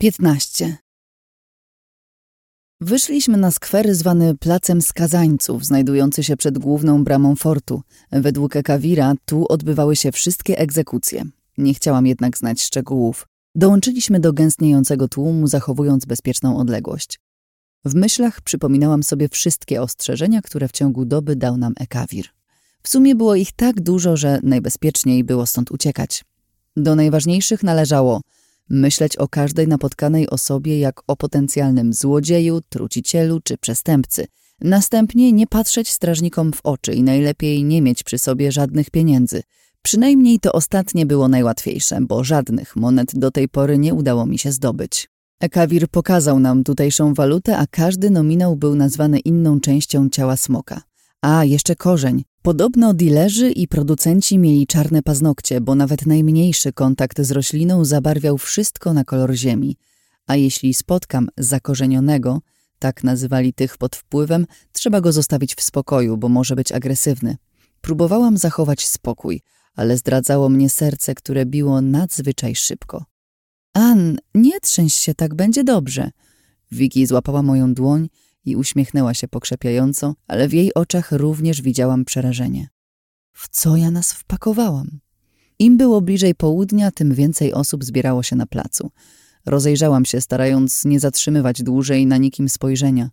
15. Wyszliśmy na skwer zwany Placem Skazańców, znajdujący się przed główną bramą fortu. Według Ekawira tu odbywały się wszystkie egzekucje. Nie chciałam jednak znać szczegółów. Dołączyliśmy do gęstniejącego tłumu, zachowując bezpieczną odległość. W myślach przypominałam sobie wszystkie ostrzeżenia, które w ciągu doby dał nam Ekawir. W sumie było ich tak dużo, że najbezpieczniej było stąd uciekać. Do najważniejszych należało – myśleć o każdej napotkanej osobie jak o potencjalnym złodzieju, trucicielu czy przestępcy. Następnie nie patrzeć strażnikom w oczy i najlepiej nie mieć przy sobie żadnych pieniędzy. Przynajmniej to ostatnie było najłatwiejsze, bo żadnych monet do tej pory nie udało mi się zdobyć. Ekawir pokazał nam tutejszą walutę, a każdy nominał był nazwany inną częścią ciała smoka. A, jeszcze korzeń. Podobno dilerzy i producenci mieli czarne paznokcie, bo nawet najmniejszy kontakt z rośliną zabarwiał wszystko na kolor ziemi. A jeśli spotkam zakorzenionego, tak nazywali tych pod wpływem, trzeba go zostawić w spokoju, bo może być agresywny. Próbowałam zachować spokój, ale zdradzało mnie serce, które biło nadzwyczaj szybko. An, nie trzęś się, tak będzie dobrze. Wiki złapała moją dłoń i uśmiechnęła się pokrzepiająco, ale w jej oczach również widziałam przerażenie. W co ja nas wpakowałam? Im było bliżej południa, tym więcej osób zbierało się na placu. Rozejrzałam się, starając nie zatrzymywać dłużej na nikim spojrzenia.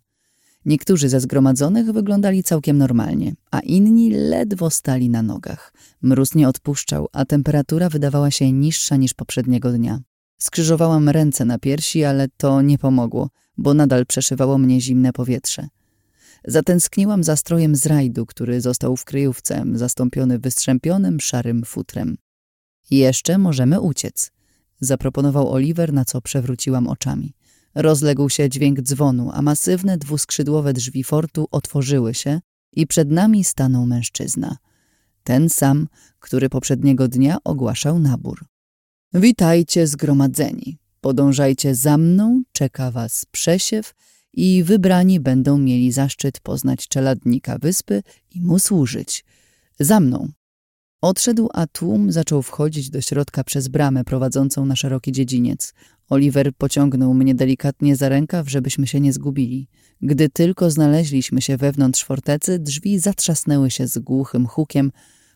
Niektórzy ze zgromadzonych wyglądali całkiem normalnie, a inni ledwo stali na nogach. Mróz nie odpuszczał, a temperatura wydawała się niższa niż poprzedniego dnia. Skrzyżowałam ręce na piersi, ale to nie pomogło bo nadal przeszywało mnie zimne powietrze. Zatęskniłam za strojem z rajdu, który został w kryjówce, zastąpiony wystrzępionym, szarym futrem. Jeszcze możemy uciec, zaproponował Oliver, na co przewróciłam oczami. Rozległ się dźwięk dzwonu, a masywne dwuskrzydłowe drzwi fortu otworzyły się i przed nami stanął mężczyzna. Ten sam, który poprzedniego dnia ogłaszał nabór. Witajcie zgromadzeni, Podążajcie za mną, czeka was przesiew i wybrani będą mieli zaszczyt poznać czeladnika wyspy i mu służyć. Za mną. Odszedł, a tłum zaczął wchodzić do środka przez bramę prowadzącą na szeroki dziedziniec. Oliver pociągnął mnie delikatnie za rękaw, żebyśmy się nie zgubili. Gdy tylko znaleźliśmy się wewnątrz fortecy, drzwi zatrzasnęły się z głuchym hukiem,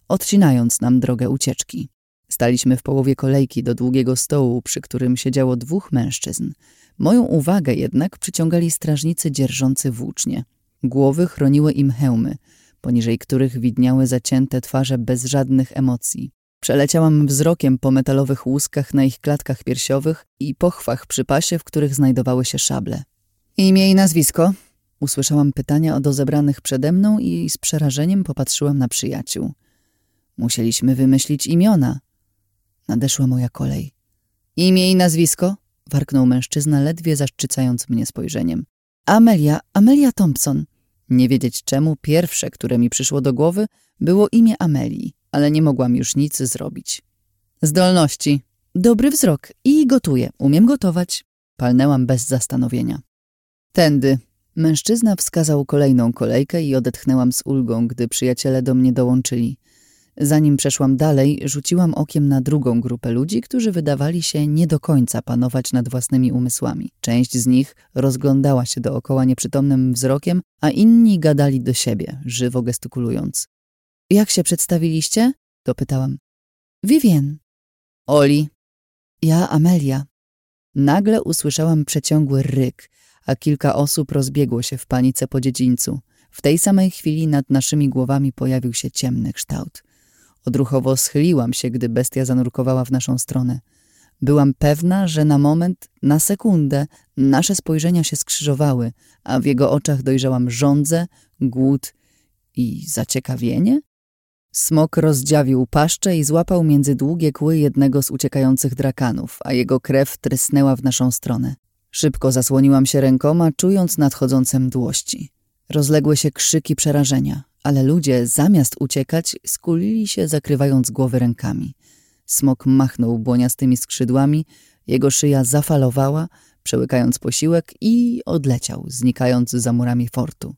odcinając nam drogę ucieczki. Staliśmy w połowie kolejki do długiego stołu, przy którym siedziało dwóch mężczyzn. Moją uwagę jednak przyciągali strażnicy dzierżący włócznie. Głowy chroniły im hełmy, poniżej których widniały zacięte twarze bez żadnych emocji. Przeleciałam wzrokiem po metalowych łuskach na ich klatkach piersiowych i pochwach przy pasie, w których znajdowały się szable. Imię i nazwisko? Usłyszałam pytania od zebranych przede mną i z przerażeniem popatrzyłam na przyjaciół. Musieliśmy wymyślić imiona, Nadeszła moja kolej. Imię i nazwisko? Warknął mężczyzna, ledwie zaszczycając mnie spojrzeniem. Amelia, Amelia Thompson. Nie wiedzieć czemu, pierwsze, które mi przyszło do głowy, było imię Amelii, ale nie mogłam już nic zrobić. Zdolności. Dobry wzrok i gotuję. Umiem gotować. Palnęłam bez zastanowienia. Tędy. Mężczyzna wskazał kolejną kolejkę i odetchnęłam z ulgą, gdy przyjaciele do mnie dołączyli. Zanim przeszłam dalej, rzuciłam okiem na drugą grupę ludzi, którzy wydawali się nie do końca panować nad własnymi umysłami. Część z nich rozglądała się dookoła nieprzytomnym wzrokiem, a inni gadali do siebie, żywo gestykulując. Jak się przedstawiliście? dopytałam. Vivien. Oli. Ja Amelia. Nagle usłyszałam przeciągły ryk, a kilka osób rozbiegło się w panice po dziedzińcu. W tej samej chwili nad naszymi głowami pojawił się ciemny kształt. Odruchowo schyliłam się, gdy bestia zanurkowała w naszą stronę. Byłam pewna, że na moment, na sekundę, nasze spojrzenia się skrzyżowały, a w jego oczach dojrzałam żądzę, głód i zaciekawienie? Smok rozdziawił paszczę i złapał między długie kły jednego z uciekających drakanów, a jego krew trysnęła w naszą stronę. Szybko zasłoniłam się rękoma, czując nadchodzące mdłości. Rozległy się krzyki przerażenia ale ludzie zamiast uciekać skulili się zakrywając głowy rękami. Smok machnął błoniastymi skrzydłami, jego szyja zafalowała, przełykając posiłek i odleciał, znikając za murami fortu.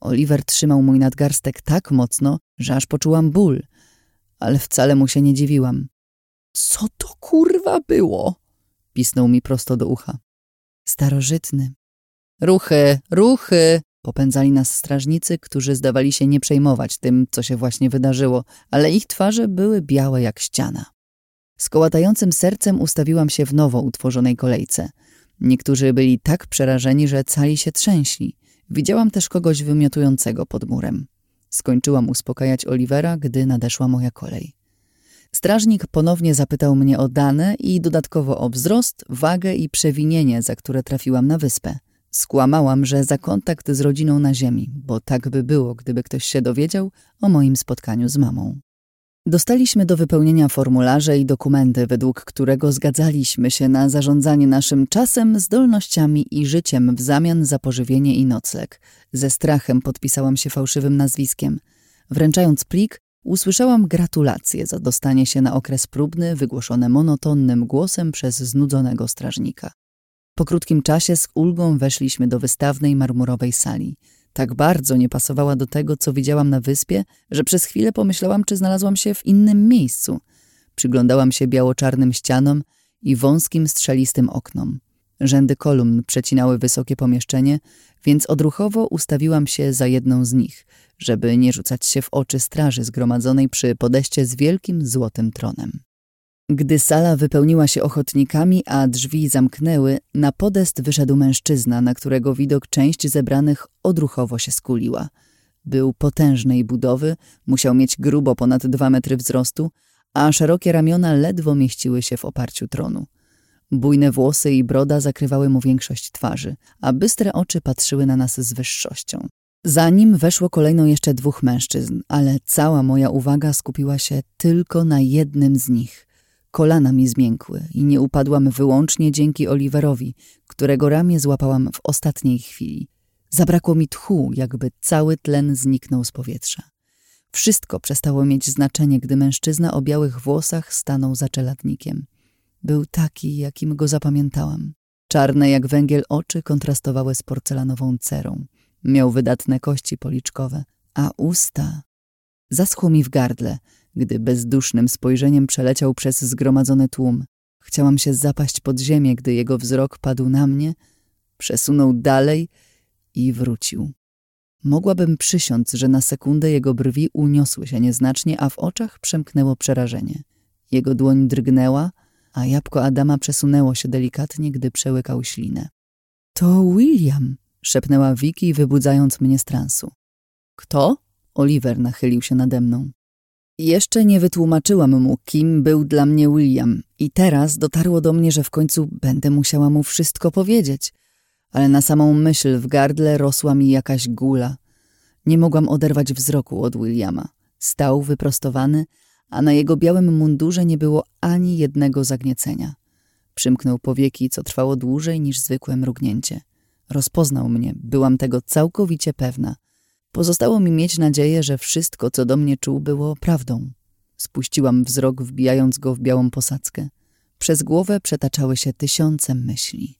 Oliver trzymał mój nadgarstek tak mocno, że aż poczułam ból, ale wcale mu się nie dziwiłam. Co to kurwa było? Pisnął mi prosto do ucha. Starożytny. Ruchy, ruchy! Popędzali nas strażnicy, którzy zdawali się nie przejmować tym, co się właśnie wydarzyło, ale ich twarze były białe jak ściana. Z kołatającym sercem ustawiłam się w nowo utworzonej kolejce. Niektórzy byli tak przerażeni, że cali się trzęśli. Widziałam też kogoś wymiotującego pod murem. Skończyłam uspokajać Olivera, gdy nadeszła moja kolej. Strażnik ponownie zapytał mnie o dane i dodatkowo o wzrost, wagę i przewinienie, za które trafiłam na wyspę. Skłamałam, że za kontakt z rodziną na ziemi, bo tak by było, gdyby ktoś się dowiedział o moim spotkaniu z mamą. Dostaliśmy do wypełnienia formularze i dokumenty, według którego zgadzaliśmy się na zarządzanie naszym czasem, zdolnościami i życiem w zamian za pożywienie i nocleg. Ze strachem podpisałam się fałszywym nazwiskiem. Wręczając plik, usłyszałam gratulacje za dostanie się na okres próbny, wygłoszone monotonnym głosem przez znudzonego strażnika. Po krótkim czasie z ulgą weszliśmy do wystawnej marmurowej sali. Tak bardzo nie pasowała do tego, co widziałam na wyspie, że przez chwilę pomyślałam, czy znalazłam się w innym miejscu. Przyglądałam się biało-czarnym ścianom i wąskim, strzelistym oknom. Rzędy kolumn przecinały wysokie pomieszczenie, więc odruchowo ustawiłam się za jedną z nich, żeby nie rzucać się w oczy straży zgromadzonej przy podejście z wielkim złotym tronem. Gdy sala wypełniła się ochotnikami, a drzwi zamknęły, na podest wyszedł mężczyzna, na którego widok część zebranych odruchowo się skuliła. Był potężnej budowy, musiał mieć grubo ponad dwa metry wzrostu, a szerokie ramiona ledwo mieściły się w oparciu tronu. Bujne włosy i broda zakrywały mu większość twarzy, a bystre oczy patrzyły na nas z wyższością. Za nim weszło kolejno jeszcze dwóch mężczyzn, ale cała moja uwaga skupiła się tylko na jednym z nich – Kolana mi zmiękły i nie upadłam wyłącznie dzięki Oliverowi, którego ramię złapałam w ostatniej chwili. Zabrakło mi tchu, jakby cały tlen zniknął z powietrza. Wszystko przestało mieć znaczenie, gdy mężczyzna o białych włosach stanął za czeladnikiem. Był taki, jakim go zapamiętałam. Czarne jak węgiel oczy kontrastowały z porcelanową cerą. Miał wydatne kości policzkowe, a usta... Zaschło mi w gardle – gdy bezdusznym spojrzeniem przeleciał przez zgromadzony tłum. Chciałam się zapaść pod ziemię, gdy jego wzrok padł na mnie, przesunął dalej i wrócił. Mogłabym przysiąc, że na sekundę jego brwi uniosły się nieznacznie, a w oczach przemknęło przerażenie. Jego dłoń drgnęła, a jabłko Adama przesunęło się delikatnie, gdy przełykał ślinę. To William, szepnęła Vicky, wybudzając mnie z transu. Kto? Oliver nachylił się nade mną. Jeszcze nie wytłumaczyłam mu, kim był dla mnie William i teraz dotarło do mnie, że w końcu będę musiała mu wszystko powiedzieć. Ale na samą myśl w gardle rosła mi jakaś gula. Nie mogłam oderwać wzroku od Williama. Stał wyprostowany, a na jego białym mundurze nie było ani jednego zagniecenia. Przymknął powieki, co trwało dłużej niż zwykłe mrugnięcie. Rozpoznał mnie, byłam tego całkowicie pewna – Pozostało mi mieć nadzieję, że wszystko, co do mnie czuł, było prawdą. Spuściłam wzrok, wbijając go w białą posadzkę. Przez głowę przetaczały się tysiące myśli.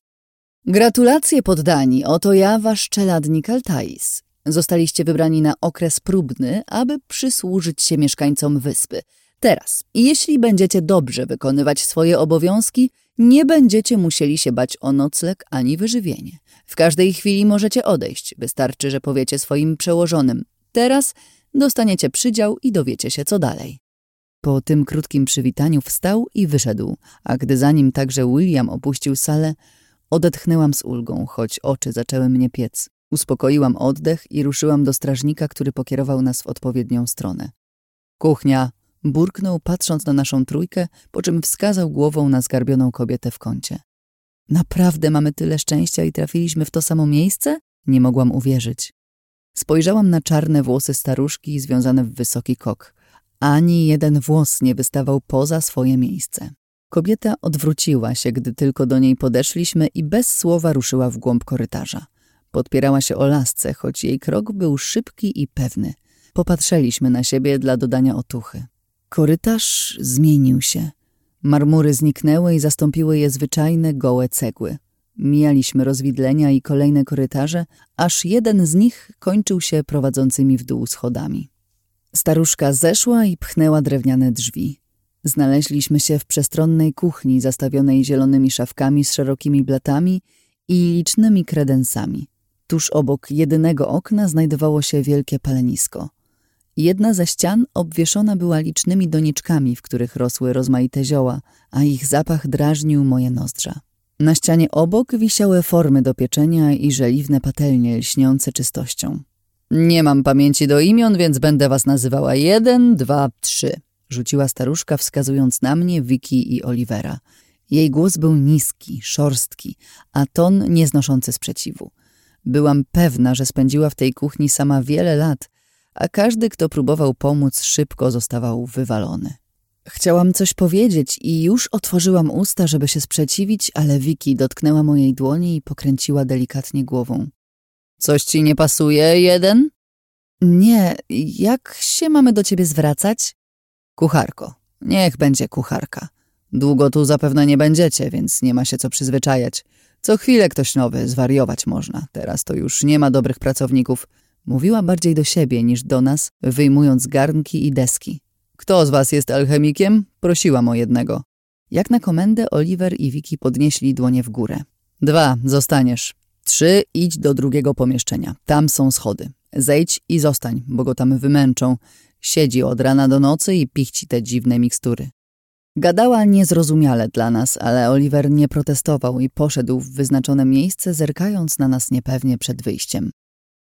Gratulacje poddani, oto ja, wasz czeladnik Altais. Zostaliście wybrani na okres próbny, aby przysłużyć się mieszkańcom wyspy. Teraz, jeśli będziecie dobrze wykonywać swoje obowiązki, nie będziecie musieli się bać o nocleg ani wyżywienie. W każdej chwili możecie odejść, wystarczy, że powiecie swoim przełożonym. Teraz dostaniecie przydział i dowiecie się, co dalej. Po tym krótkim przywitaniu wstał i wyszedł, a gdy za nim także William opuścił salę, odetchnęłam z ulgą, choć oczy zaczęły mnie piec. Uspokoiłam oddech i ruszyłam do strażnika, który pokierował nas w odpowiednią stronę. Kuchnia, burknął patrząc na naszą trójkę, po czym wskazał głową na zgarbioną kobietę w kącie. Naprawdę mamy tyle szczęścia i trafiliśmy w to samo miejsce? Nie mogłam uwierzyć. Spojrzałam na czarne włosy staruszki związane w wysoki kok. Ani jeden włos nie wystawał poza swoje miejsce. Kobieta odwróciła się, gdy tylko do niej podeszliśmy i bez słowa ruszyła w głąb korytarza. Podpierała się o lasce, choć jej krok był szybki i pewny. Popatrzyliśmy na siebie dla dodania otuchy. Korytarz zmienił się. Marmury zniknęły i zastąpiły je zwyczajne, gołe cegły. Mijaliśmy rozwidlenia i kolejne korytarze, aż jeden z nich kończył się prowadzącymi w dół schodami. Staruszka zeszła i pchnęła drewniane drzwi. Znaleźliśmy się w przestronnej kuchni zastawionej zielonymi szafkami z szerokimi blatami i licznymi kredensami. Tuż obok jedynego okna znajdowało się wielkie palenisko. Jedna ze ścian obwieszona była licznymi doniczkami, w których rosły rozmaite zioła, a ich zapach drażnił moje nozdrza. Na ścianie obok wisiały formy do pieczenia i żeliwne patelnie lśniące czystością. Nie mam pamięci do imion, więc będę was nazywała jeden, dwa, trzy. Rzuciła staruszka, wskazując na mnie, Wiki i Olivera. Jej głos był niski, szorstki, a ton nieznoszący sprzeciwu. Byłam pewna, że spędziła w tej kuchni sama wiele lat, a każdy, kto próbował pomóc, szybko zostawał wywalony. Chciałam coś powiedzieć i już otworzyłam usta, żeby się sprzeciwić, ale Wiki dotknęła mojej dłoni i pokręciła delikatnie głową. Coś ci nie pasuje, jeden? Nie, jak się mamy do ciebie zwracać? Kucharko. Niech będzie kucharka. Długo tu zapewne nie będziecie, więc nie ma się co przyzwyczajać. Co chwilę ktoś nowy, zwariować można. Teraz to już nie ma dobrych pracowników. Mówiła bardziej do siebie niż do nas, wyjmując garnki i deski. Kto z was jest alchemikiem? Prosiłam o jednego. Jak na komendę Oliver i Wiki podnieśli dłonie w górę. Dwa, zostaniesz. Trzy, idź do drugiego pomieszczenia. Tam są schody. Zejdź i zostań, bo go tam wymęczą. Siedzi od rana do nocy i pichci te dziwne mikstury. Gadała niezrozumiale dla nas, ale Oliver nie protestował i poszedł w wyznaczone miejsce, zerkając na nas niepewnie przed wyjściem.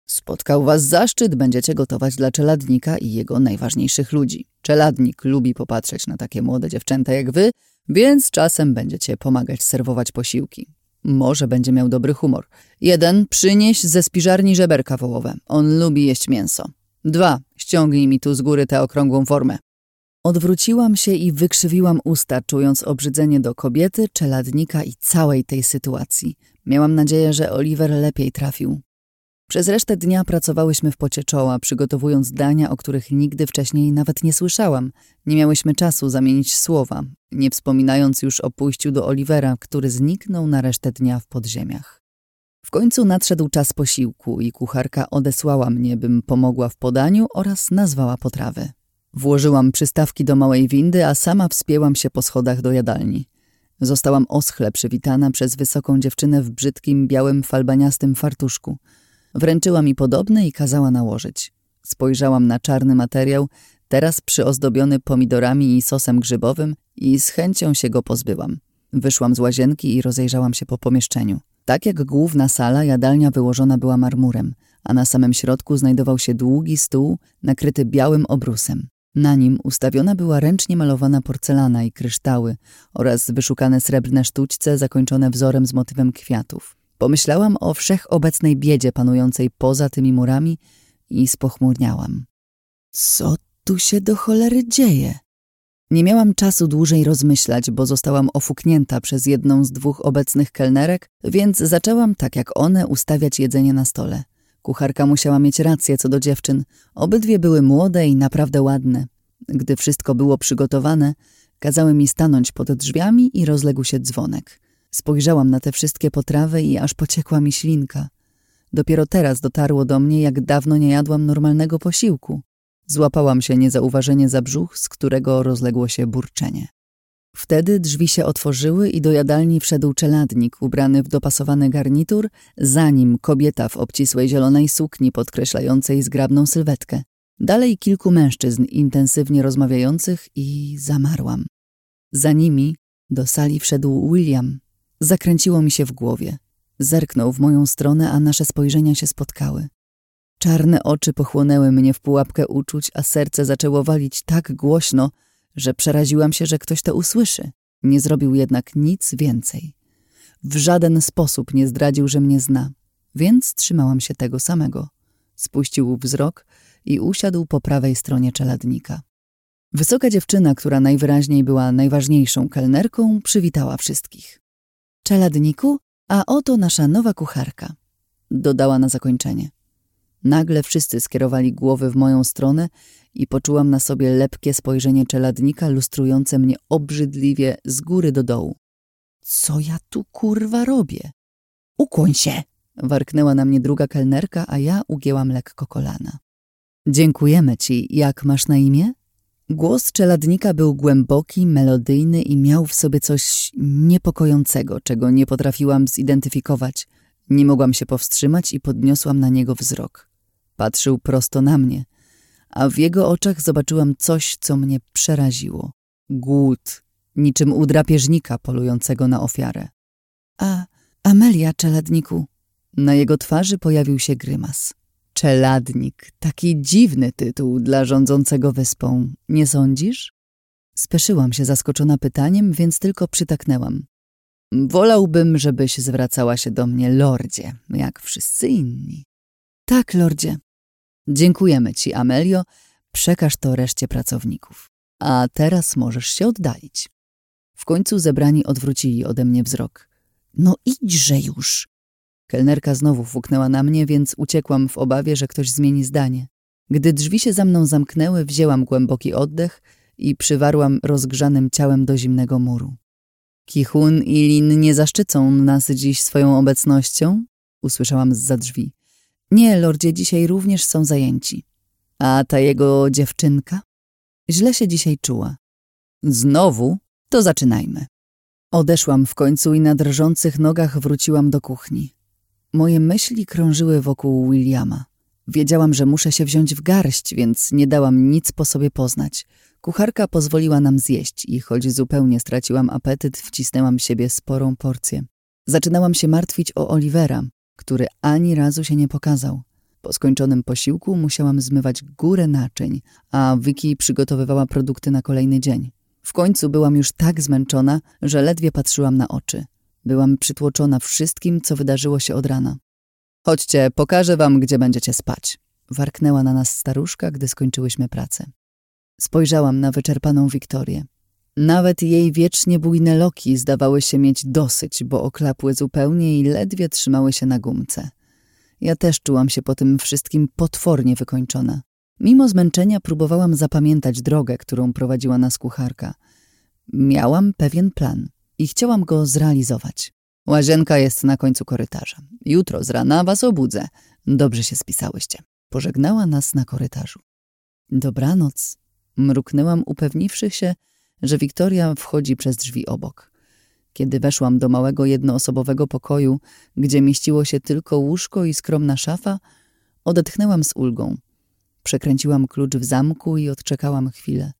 Spotkał was zaszczyt, będziecie gotować dla czeladnika i jego najważniejszych ludzi. Czeladnik lubi popatrzeć na takie młode dziewczęta jak wy, więc czasem będziecie pomagać serwować posiłki. Może będzie miał dobry humor. Jeden, przynieś ze spiżarni żeberka wołowe. On lubi jeść mięso. Dwa, ściągnij mi tu z góry tę okrągłą formę. Odwróciłam się i wykrzywiłam usta, czując obrzydzenie do kobiety, czeladnika i całej tej sytuacji. Miałam nadzieję, że Oliver lepiej trafił. Przez resztę dnia pracowałyśmy w pocie czoła, przygotowując dania, o których nigdy wcześniej nawet nie słyszałam. Nie miałyśmy czasu zamienić słowa, nie wspominając już o pójściu do Olivera, który zniknął na resztę dnia w podziemiach. W końcu nadszedł czas posiłku i kucharka odesłała mnie, bym pomogła w podaniu oraz nazwała potrawy. Włożyłam przystawki do małej windy, a sama wspięłam się po schodach do jadalni. Zostałam oschle przywitana przez wysoką dziewczynę w brzydkim, białym, falbaniastym fartuszku. Wręczyła mi podobny i kazała nałożyć. Spojrzałam na czarny materiał, teraz przyozdobiony pomidorami i sosem grzybowym i z chęcią się go pozbyłam. Wyszłam z łazienki i rozejrzałam się po pomieszczeniu. Tak jak główna sala, jadalnia wyłożona była marmurem, a na samym środku znajdował się długi stół nakryty białym obrusem. Na nim ustawiona była ręcznie malowana porcelana i kryształy oraz wyszukane srebrne sztućce zakończone wzorem z motywem kwiatów. Pomyślałam o wszechobecnej biedzie panującej poza tymi murami i spochmurniałam. Co tu się do cholery dzieje? Nie miałam czasu dłużej rozmyślać, bo zostałam ofuknięta przez jedną z dwóch obecnych kelnerek, więc zaczęłam, tak jak one, ustawiać jedzenie na stole. Kucharka musiała mieć rację co do dziewczyn. Obydwie były młode i naprawdę ładne. Gdy wszystko było przygotowane, kazały mi stanąć pod drzwiami i rozległ się dzwonek. Spojrzałam na te wszystkie potrawy i aż pociekła mi ślinka. Dopiero teraz dotarło do mnie, jak dawno nie jadłam normalnego posiłku. Złapałam się niezauważenie za brzuch, z którego rozległo się burczenie. Wtedy drzwi się otworzyły i do jadalni wszedł czeladnik ubrany w dopasowany garnitur, zanim kobieta w obcisłej zielonej sukni podkreślającej zgrabną sylwetkę. Dalej kilku mężczyzn intensywnie rozmawiających i zamarłam. Za nimi do sali wszedł William. Zakręciło mi się w głowie. Zerknął w moją stronę, a nasze spojrzenia się spotkały. Czarne oczy pochłonęły mnie w pułapkę uczuć, a serce zaczęło walić tak głośno, że przeraziłam się, że ktoś to usłyszy. Nie zrobił jednak nic więcej. W żaden sposób nie zdradził, że mnie zna, więc trzymałam się tego samego. Spuścił wzrok i usiadł po prawej stronie czeladnika. Wysoka dziewczyna, która najwyraźniej była najważniejszą kelnerką, przywitała wszystkich. Czeladniku, a oto nasza nowa kucharka, dodała na zakończenie. Nagle wszyscy skierowali głowy w moją stronę i poczułam na sobie lepkie spojrzenie czeladnika lustrujące mnie obrzydliwie z góry do dołu. Co ja tu kurwa robię? Ukłoń się! Warknęła na mnie druga kelnerka, a ja ugięłam lekko kolana. Dziękujemy ci. Jak masz na imię? Głos czeladnika był głęboki, melodyjny i miał w sobie coś niepokojącego, czego nie potrafiłam zidentyfikować. Nie mogłam się powstrzymać i podniosłam na niego wzrok. Patrzył prosto na mnie, a w jego oczach zobaczyłam coś, co mnie przeraziło. Głód, niczym u drapieżnika polującego na ofiarę. A, Amelia, czeladniku. Na jego twarzy pojawił się grymas. Czeladnik, taki dziwny tytuł dla rządzącego wyspą, nie sądzisz? Speszyłam się zaskoczona pytaniem, więc tylko przytaknęłam. Wolałbym, żebyś zwracała się do mnie, lordzie, jak wszyscy inni. Tak, lordzie. Dziękujemy ci, Amelio. Przekaż to reszcie pracowników. A teraz możesz się oddalić. W końcu zebrani odwrócili ode mnie wzrok. No idźże już! Kelnerka znowu fuknęła na mnie, więc uciekłam w obawie, że ktoś zmieni zdanie. Gdy drzwi się za mną zamknęły, wzięłam głęboki oddech i przywarłam rozgrzanym ciałem do zimnego muru. Kichun i Lin nie zaszczycą nas dziś swoją obecnością? Usłyszałam z za drzwi. Nie, lordzie, dzisiaj również są zajęci. A ta jego dziewczynka? Źle się dzisiaj czuła. Znowu? To zaczynajmy. Odeszłam w końcu i na drżących nogach wróciłam do kuchni. Moje myśli krążyły wokół Williama. Wiedziałam, że muszę się wziąć w garść, więc nie dałam nic po sobie poznać. Kucharka pozwoliła nam zjeść i choć zupełnie straciłam apetyt, wcisnęłam siebie sporą porcję. Zaczynałam się martwić o Olivera, który ani razu się nie pokazał. Po skończonym posiłku musiałam zmywać górę naczyń, a Vicky przygotowywała produkty na kolejny dzień. W końcu byłam już tak zmęczona, że ledwie patrzyłam na oczy. Byłam przytłoczona wszystkim, co wydarzyło się od rana. Chodźcie, pokażę wam, gdzie będziecie spać. Warknęła na nas staruszka, gdy skończyłyśmy pracę. Spojrzałam na wyczerpaną Wiktorię. Nawet jej wiecznie bujne loki zdawały się mieć dosyć, bo oklapły zupełnie i ledwie trzymały się na gumce. Ja też czułam się po tym wszystkim potwornie wykończona. Mimo zmęczenia próbowałam zapamiętać drogę, którą prowadziła nas kucharka. Miałam pewien plan i chciałam go zrealizować. Łazienka jest na końcu korytarza. Jutro z rana was obudzę. Dobrze się spisałyście. Pożegnała nas na korytarzu. Dobranoc. Mruknęłam, upewniwszy się, że Wiktoria wchodzi przez drzwi obok. Kiedy weszłam do małego jednoosobowego pokoju, gdzie mieściło się tylko łóżko i skromna szafa, odetchnęłam z ulgą. Przekręciłam klucz w zamku i odczekałam chwilę.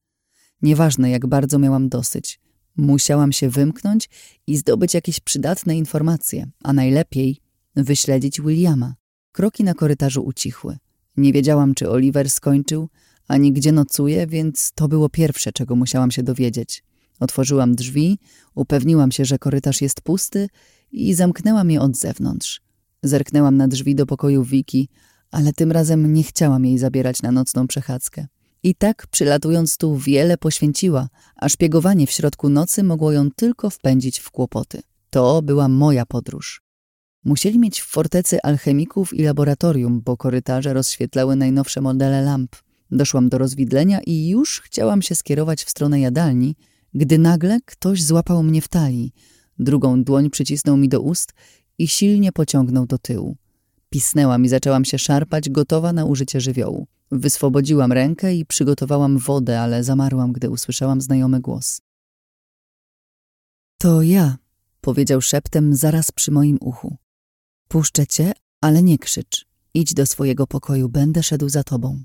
Nieważne, jak bardzo miałam dosyć. Musiałam się wymknąć i zdobyć jakieś przydatne informacje, a najlepiej wyśledzić Williama. Kroki na korytarzu ucichły. Nie wiedziałam, czy Oliver skończył, ani gdzie nocuje, więc to było pierwsze, czego musiałam się dowiedzieć. Otworzyłam drzwi, upewniłam się, że korytarz jest pusty i zamknęłam je od zewnątrz. Zerknęłam na drzwi do pokoju Wiki, ale tym razem nie chciałam jej zabierać na nocną przechadzkę. I tak, przylatując tu, wiele poświęciła, a szpiegowanie w środku nocy mogło ją tylko wpędzić w kłopoty. To była moja podróż. Musieli mieć w fortecy alchemików i laboratorium, bo korytarze rozświetlały najnowsze modele lamp. Doszłam do rozwidlenia i już chciałam się skierować w stronę jadalni, gdy nagle ktoś złapał mnie w talii, drugą dłoń przycisnął mi do ust i silnie pociągnął do tyłu. Pisnęłam i zaczęłam się szarpać, gotowa na użycie żywiołu. Wyswobodziłam rękę i przygotowałam wodę, ale zamarłam, gdy usłyszałam znajomy głos. To ja, powiedział szeptem zaraz przy moim uchu. Puszczę cię, ale nie krzycz. Idź do swojego pokoju, będę szedł za tobą.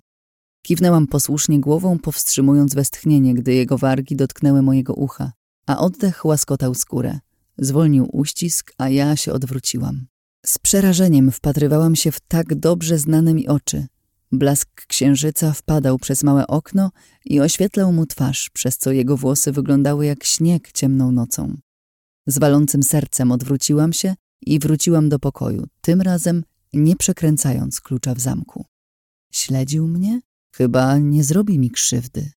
Kiwnęłam posłusznie głową, powstrzymując westchnienie, gdy jego wargi dotknęły mojego ucha, a oddech łaskotał skórę. Zwolnił uścisk, a ja się odwróciłam. Z przerażeniem wpatrywałam się w tak dobrze znane mi oczy. Blask księżyca wpadał przez małe okno i oświetlał mu twarz, przez co jego włosy wyglądały jak śnieg ciemną nocą. Z walącym sercem odwróciłam się i wróciłam do pokoju, tym razem nie przekręcając klucza w zamku. Śledził mnie? Chyba nie zrobi mi krzywdy.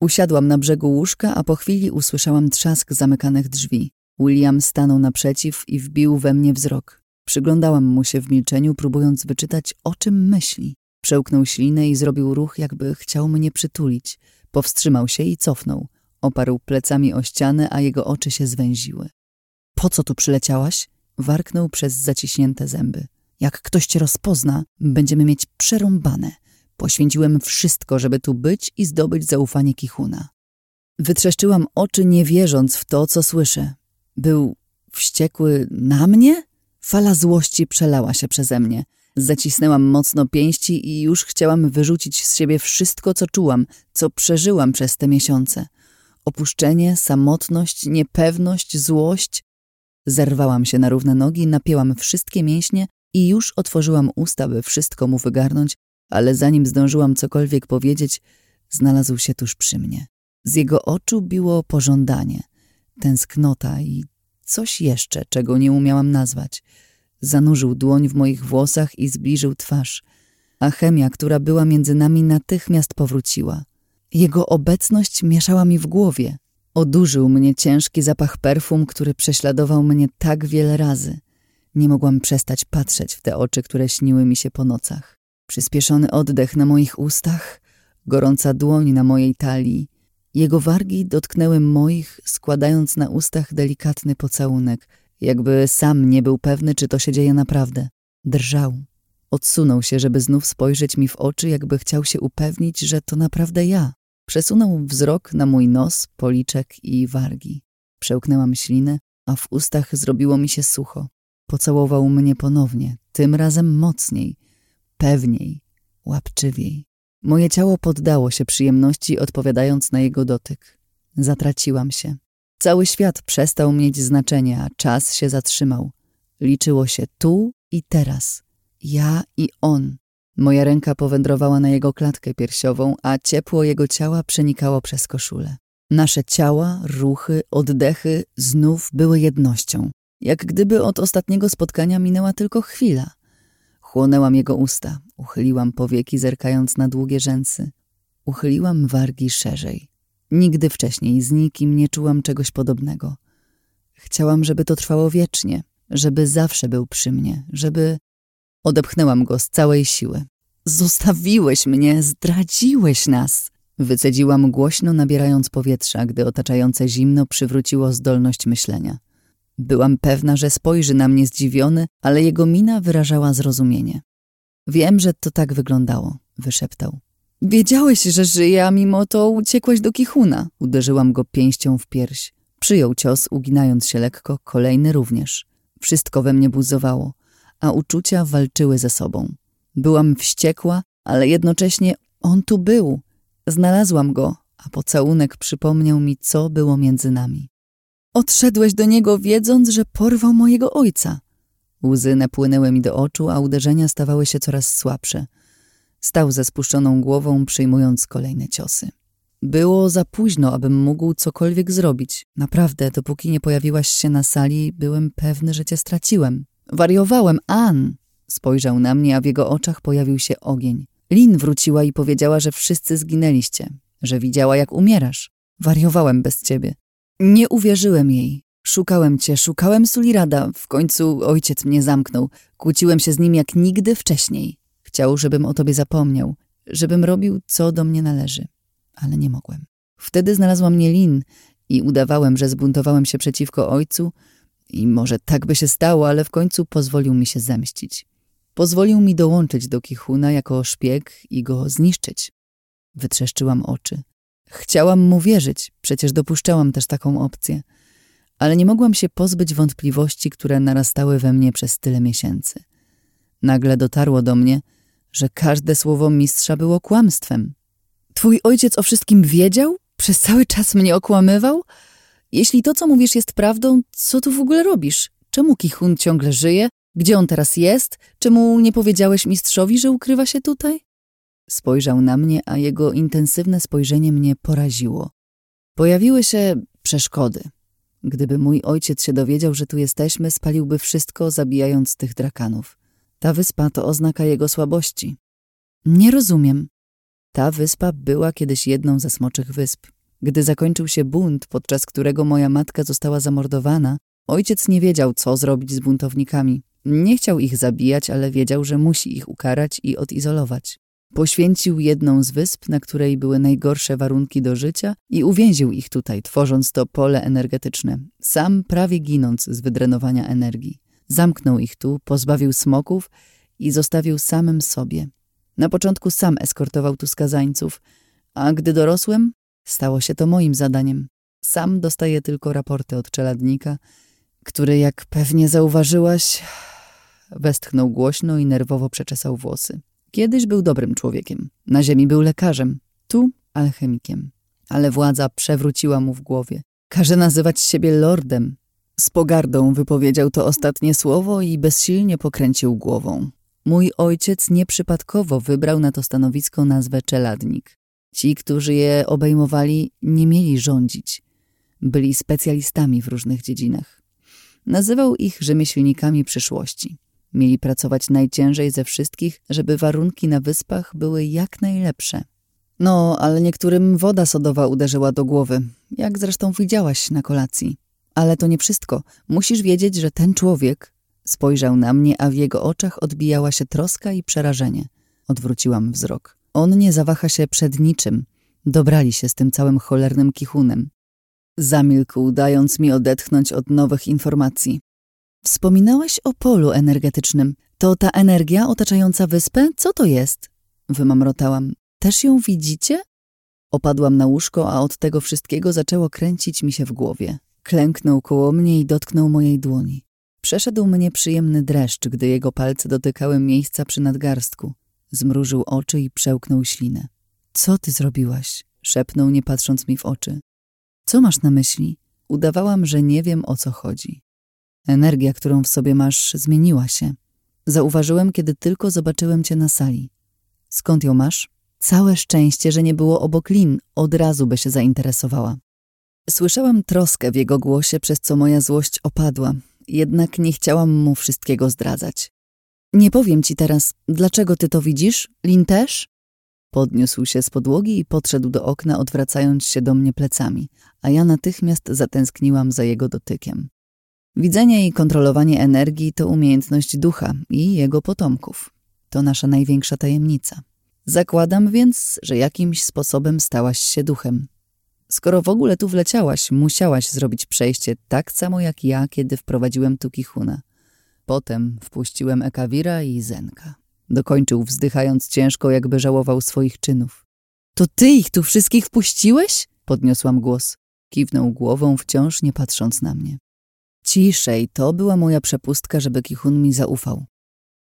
Usiadłam na brzegu łóżka, a po chwili usłyszałam trzask zamykanych drzwi. William stanął naprzeciw i wbił we mnie wzrok. Przyglądałam mu się w milczeniu, próbując wyczytać, o czym myśli. Przełknął ślinę i zrobił ruch, jakby chciał mnie przytulić. Powstrzymał się i cofnął. Oparł plecami o ścianę, a jego oczy się zwęziły. Po co tu przyleciałaś? Warknął przez zaciśnięte zęby. Jak ktoś cię rozpozna, będziemy mieć przerąbane. Poświęciłem wszystko, żeby tu być i zdobyć zaufanie Kichuna. Wytrzeszczyłam oczy, nie wierząc w to, co słyszę. Był wściekły na mnie? Fala złości przelała się przeze mnie. Zacisnęłam mocno pięści i już chciałam wyrzucić z siebie wszystko, co czułam, co przeżyłam przez te miesiące. Opuszczenie, samotność, niepewność, złość. Zerwałam się na równe nogi, napięłam wszystkie mięśnie i już otworzyłam usta, by wszystko mu wygarnąć, ale zanim zdążyłam cokolwiek powiedzieć, znalazł się tuż przy mnie. Z jego oczu biło pożądanie, tęsknota i coś jeszcze, czego nie umiałam nazwać. Zanurzył dłoń w moich włosach i zbliżył twarz, a chemia, która była między nami, natychmiast powróciła. Jego obecność mieszała mi w głowie. Odurzył mnie ciężki zapach perfum, który prześladował mnie tak wiele razy. Nie mogłam przestać patrzeć w te oczy, które śniły mi się po nocach. Przyspieszony oddech na moich ustach, gorąca dłoń na mojej talii. Jego wargi dotknęły moich, składając na ustach delikatny pocałunek, jakby sam nie był pewny, czy to się dzieje naprawdę. Drżał. Odsunął się, żeby znów spojrzeć mi w oczy, jakby chciał się upewnić, że to naprawdę ja. Przesunął wzrok na mój nos, policzek i wargi. Przełknęłam ślinę, a w ustach zrobiło mi się sucho. Pocałował mnie ponownie, tym razem mocniej, pewniej, łapczywiej. Moje ciało poddało się przyjemności, odpowiadając na jego dotyk. Zatraciłam się. Cały świat przestał mieć znaczenie, a czas się zatrzymał. Liczyło się tu i teraz. Ja i on. Moja ręka powędrowała na jego klatkę piersiową, a ciepło jego ciała przenikało przez koszulę. Nasze ciała, ruchy, oddechy znów były jednością. Jak gdyby od ostatniego spotkania minęła tylko chwila. Chłonęłam jego usta, uchyliłam powieki, zerkając na długie rzęsy. Uchyliłam wargi szerzej. Nigdy wcześniej z nikim nie czułam czegoś podobnego. Chciałam, żeby to trwało wiecznie, żeby zawsze był przy mnie, żeby... Odepchnęłam go z całej siły. Zostawiłeś mnie, zdradziłeś nas! Wycedziłam głośno, nabierając powietrza, gdy otaczające zimno przywróciło zdolność myślenia. Byłam pewna, że spojrzy na mnie zdziwiony, ale jego mina wyrażała zrozumienie. Wiem, że to tak wyglądało, wyszeptał. Wiedziałeś, że żyję, a mimo to uciekłeś do Kichuna. Uderzyłam go pięścią w pierś. Przyjął cios, uginając się lekko, kolejny również. Wszystko we mnie buzowało, a uczucia walczyły ze sobą. Byłam wściekła, ale jednocześnie on tu był. Znalazłam go, a pocałunek przypomniał mi, co było między nami. Odszedłeś do niego, wiedząc, że porwał mojego ojca. Łzy napłynęły mi do oczu, a uderzenia stawały się coraz słabsze. Stał ze spuszczoną głową, przyjmując kolejne ciosy. Było za późno, abym mógł cokolwiek zrobić. Naprawdę, dopóki nie pojawiłaś się na sali, byłem pewny, że cię straciłem. Wariowałem, Ann! Spojrzał na mnie, a w jego oczach pojawił się ogień. Lin wróciła i powiedziała, że wszyscy zginęliście, że widziała, jak umierasz. Wariowałem bez ciebie. Nie uwierzyłem jej. Szukałem cię, szukałem Sulirada. W końcu ojciec mnie zamknął. Kłóciłem się z nim jak nigdy wcześniej. Chciał, żebym o tobie zapomniał, żebym robił, co do mnie należy. Ale nie mogłem. Wtedy znalazła mnie Lin i udawałem, że zbuntowałem się przeciwko ojcu i może tak by się stało, ale w końcu pozwolił mi się zemścić. Pozwolił mi dołączyć do Kichuna jako szpieg i go zniszczyć. Wytrzeszczyłam oczy. Chciałam mu wierzyć, przecież dopuszczałam też taką opcję. Ale nie mogłam się pozbyć wątpliwości, które narastały we mnie przez tyle miesięcy. Nagle dotarło do mnie, że każde słowo mistrza było kłamstwem. Twój ojciec o wszystkim wiedział? Przez cały czas mnie okłamywał? Jeśli to, co mówisz, jest prawdą, co tu w ogóle robisz? Czemu Kichun ciągle żyje? Gdzie on teraz jest? Czemu nie powiedziałeś mistrzowi, że ukrywa się tutaj? Spojrzał na mnie, a jego intensywne spojrzenie mnie poraziło. Pojawiły się przeszkody. Gdyby mój ojciec się dowiedział, że tu jesteśmy, spaliłby wszystko, zabijając tych drakanów. Ta wyspa to oznaka jego słabości. Nie rozumiem. Ta wyspa była kiedyś jedną ze smoczych wysp. Gdy zakończył się bunt, podczas którego moja matka została zamordowana, ojciec nie wiedział, co zrobić z buntownikami. Nie chciał ich zabijać, ale wiedział, że musi ich ukarać i odizolować. Poświęcił jedną z wysp, na której były najgorsze warunki do życia i uwięził ich tutaj, tworząc to pole energetyczne, sam prawie ginąc z wydrenowania energii. Zamknął ich tu, pozbawił smoków i zostawił samym sobie. Na początku sam eskortował tu skazańców, a gdy dorosłem, stało się to moim zadaniem. Sam dostaję tylko raporty od czeladnika, który, jak pewnie zauważyłaś, westchnął głośno i nerwowo przeczesał włosy. Kiedyś był dobrym człowiekiem. Na ziemi był lekarzem, tu alchemikiem. Ale władza przewróciła mu w głowie. Każe nazywać siebie lordem. Z pogardą wypowiedział to ostatnie słowo i bezsilnie pokręcił głową. Mój ojciec nieprzypadkowo wybrał na to stanowisko nazwę czeladnik. Ci, którzy je obejmowali, nie mieli rządzić. Byli specjalistami w różnych dziedzinach. Nazywał ich rzemieślnikami przyszłości. Mieli pracować najciężej ze wszystkich, żeby warunki na wyspach były jak najlepsze. No, ale niektórym woda sodowa uderzyła do głowy, jak zresztą widziałaś na kolacji. Ale to nie wszystko. Musisz wiedzieć, że ten człowiek spojrzał na mnie, a w jego oczach odbijała się troska i przerażenie. Odwróciłam wzrok. On nie zawaha się przed niczym. Dobrali się z tym całym cholernym kichunem. Zamilkł, dając mi odetchnąć od nowych informacji. Wspominałaś o polu energetycznym. To ta energia otaczająca wyspę? Co to jest? Wymamrotałam. Też ją widzicie? Opadłam na łóżko, a od tego wszystkiego zaczęło kręcić mi się w głowie. Klęknął koło mnie i dotknął mojej dłoni. Przeszedł mnie przyjemny dreszcz, gdy jego palce dotykały miejsca przy nadgarstku. Zmrużył oczy i przełknął ślinę. Co ty zrobiłaś? szepnął, nie patrząc mi w oczy. Co masz na myśli? Udawałam, że nie wiem o co chodzi. Energia, którą w sobie masz, zmieniła się. Zauważyłem, kiedy tylko zobaczyłem cię na sali. Skąd ją masz? Całe szczęście, że nie było obok Lin, od razu by się zainteresowała. Słyszałam troskę w jego głosie, przez co moja złość opadła, jednak nie chciałam mu wszystkiego zdradzać. Nie powiem ci teraz, dlaczego ty to widzisz? Lin też? Podniósł się z podłogi i podszedł do okna, odwracając się do mnie plecami, a ja natychmiast zatęskniłam za jego dotykiem. Widzenie i kontrolowanie energii to umiejętność ducha i jego potomków. To nasza największa tajemnica. Zakładam więc, że jakimś sposobem stałaś się duchem. Skoro w ogóle tu wleciałaś, musiałaś zrobić przejście tak samo jak ja, kiedy wprowadziłem tu Kichuna. Potem wpuściłem Ekawira i Zenka. Dokończył, wzdychając ciężko, jakby żałował swoich czynów. To ty ich tu wszystkich wpuściłeś? Podniosłam głos. Kiwnął głową, wciąż nie patrząc na mnie. Ciszej, to była moja przepustka, żeby Kichun mi zaufał.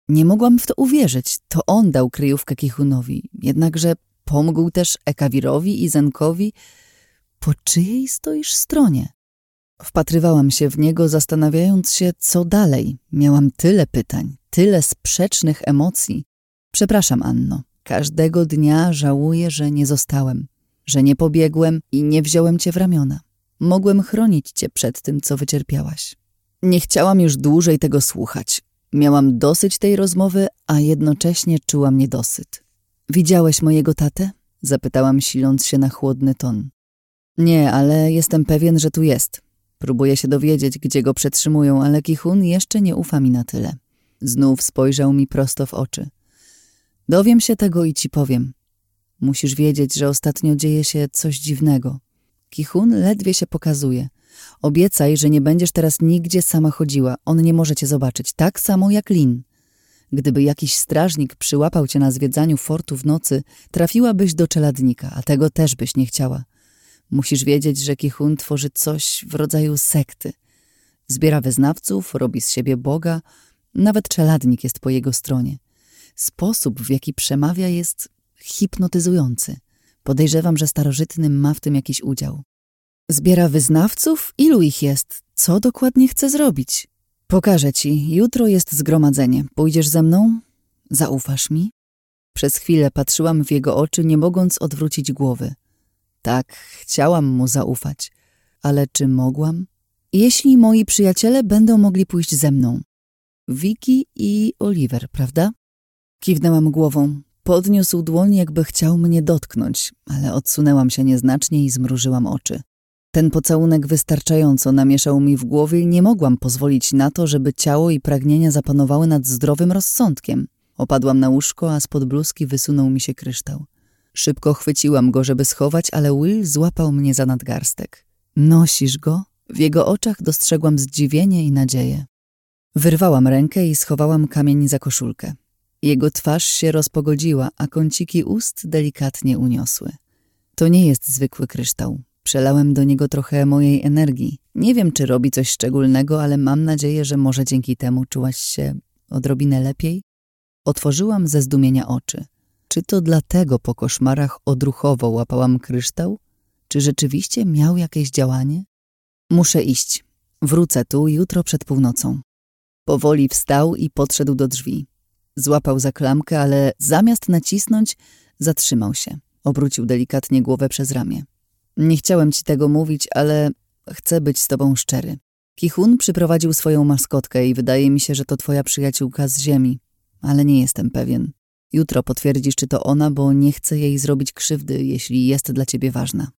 Nie mogłam w to uwierzyć. To on dał kryjówkę Kichunowi. Jednakże pomógł też Ekawirowi i Zenkowi. Po czyjej stoisz stronie? Wpatrywałam się w niego, zastanawiając się, co dalej. Miałam tyle pytań, tyle sprzecznych emocji. Przepraszam, Anno. Każdego dnia żałuję, że nie zostałem, że nie pobiegłem i nie wziąłem cię w ramiona. Mogłem chronić cię przed tym, co wycierpiałaś. Nie chciałam już dłużej tego słuchać. Miałam dosyć tej rozmowy, a jednocześnie czułam niedosyt. Widziałeś mojego tatę? Zapytałam, siląc się na chłodny ton. Nie, ale jestem pewien, że tu jest. Próbuję się dowiedzieć, gdzie go przetrzymują, ale Kichun jeszcze nie ufa mi na tyle. Znów spojrzał mi prosto w oczy. Dowiem się tego i ci powiem. Musisz wiedzieć, że ostatnio dzieje się coś dziwnego. Kichun ledwie się pokazuje. Obiecaj, że nie będziesz teraz nigdzie sama chodziła. On nie może cię zobaczyć, tak samo jak Lin. Gdyby jakiś strażnik przyłapał cię na zwiedzaniu fortu w nocy, trafiłabyś do czeladnika, a tego też byś nie chciała. Musisz wiedzieć, że Kichun tworzy coś w rodzaju sekty. Zbiera wyznawców, robi z siebie Boga, nawet czeladnik jest po jego stronie. Sposób, w jaki przemawia, jest hipnotyzujący. Podejrzewam, że starożytny ma w tym jakiś udział. Zbiera wyznawców? Ilu ich jest? Co dokładnie chce zrobić? Pokażę ci. Jutro jest zgromadzenie. Pójdziesz ze mną? Zaufasz mi? Przez chwilę patrzyłam w jego oczy, nie mogąc odwrócić głowy. Tak, chciałam mu zaufać. Ale czy mogłam? Jeśli moi przyjaciele będą mogli pójść ze mną. Vicky i Oliver, prawda? Kiwnęłam głową. Podniósł dłoń, jakby chciał mnie dotknąć, ale odsunęłam się nieznacznie i zmrużyłam oczy. Ten pocałunek wystarczająco namieszał mi w głowie i nie mogłam pozwolić na to, żeby ciało i pragnienia zapanowały nad zdrowym rozsądkiem. Opadłam na łóżko, a spod bluzki wysunął mi się kryształ. Szybko chwyciłam go, żeby schować, ale Will złapał mnie za nadgarstek. Nosisz go? W jego oczach dostrzegłam zdziwienie i nadzieję. Wyrwałam rękę i schowałam kamień za koszulkę. Jego twarz się rozpogodziła, a kąciki ust delikatnie uniosły. To nie jest zwykły kryształ. Przelałem do niego trochę mojej energii. Nie wiem, czy robi coś szczególnego, ale mam nadzieję, że może dzięki temu czułaś się odrobinę lepiej. Otworzyłam ze zdumienia oczy. Czy to dlatego po koszmarach odruchowo łapałam kryształ? Czy rzeczywiście miał jakieś działanie? Muszę iść. Wrócę tu jutro przed północą. Powoli wstał i podszedł do drzwi. Złapał za klamkę, ale zamiast nacisnąć, zatrzymał się. Obrócił delikatnie głowę przez ramię. Nie chciałem ci tego mówić, ale chcę być z tobą szczery. Kichun przyprowadził swoją maskotkę i wydaje mi się, że to twoja przyjaciółka z ziemi, ale nie jestem pewien. Jutro potwierdzisz, czy to ona, bo nie chcę jej zrobić krzywdy, jeśli jest dla ciebie ważna.